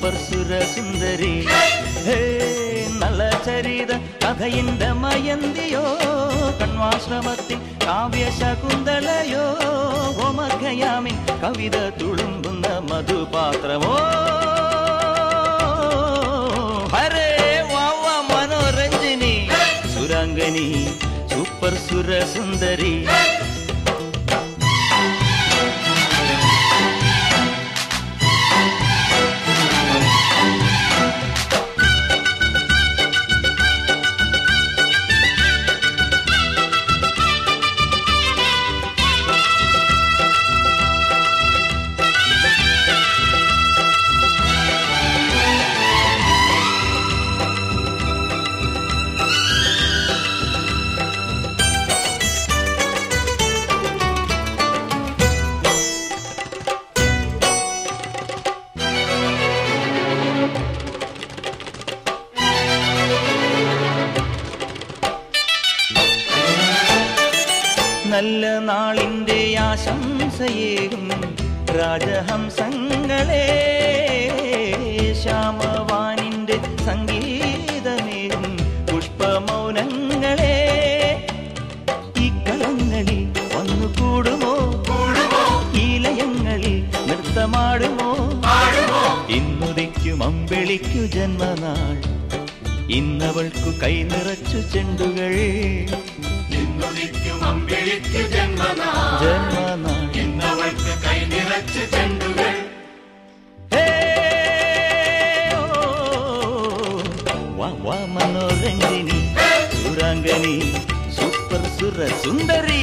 பர்சுர சுந்தரி. ஹே நல்ல சரித கதையிந்த மயந்தியோ கண்வாசிரமத்தின் காவிய சகுந்தலையோ ஓமக்கையாமின் கவித துளும்புந்த மது பாத்திரமோ ஹரே வாவா மனோரஞ்சினி சுரங்கனி சூப்பர் சுர சுந்தரி. നല്ല നാളിന്റെ ആശംസയേകും രാജഹംസങ്ങളെ. ശ്യാമവാനിന്റെ സംഗീതമേകും പുഷ്പമൗനങ്ങളെ. ഈ കളങ്ങളിൽ വന്നു കൂടുമോ? ഈ ലയങ്ങളിൽ നൃത്തമാടുമോ? ഇന്നുദിക്കും അമ്പിളിക്കു ജന്മനാൾ. ഇന്നവൾക്കു കൈ നിറച്ചു ചെണ്ടുകൾ. അമ്പിളിക്ക് ജന്മനാൾ ജന്മനാൾ ഇന്നവൾക്ക് കൈ നിറച്ച് ചെണ്ടുകൾ ഹേ, ഓ, വാ, വാ മനോരഞ്ജിനി സുരാംഗനി സൂപ്പർ സുര സുന്ദരി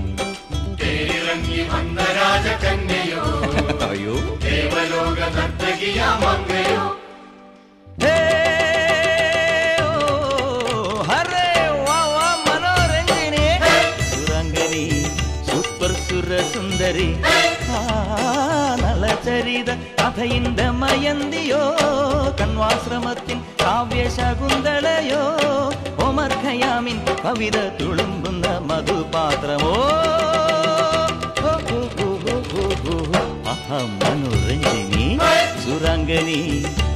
തേരിറങ്ങി വന്ന രാജകന്യയോ? അയ്യോ. ദേവലോക നർത്തകിയാം അങ്ങയോ സുന്ദരി നളചരിത കഥയിന്ത മയന്തിയോ കൺവാശ്രമത്തിൻ കാവ്യശകുന്തളയോ? ഒമർഖയാമിൻ കവിത തുളുമ്പുന്ന മധുപാത്രമോ? மனோரஞ்சினி சுராங்கனி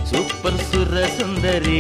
சூப்பர் சுர சுந்தரி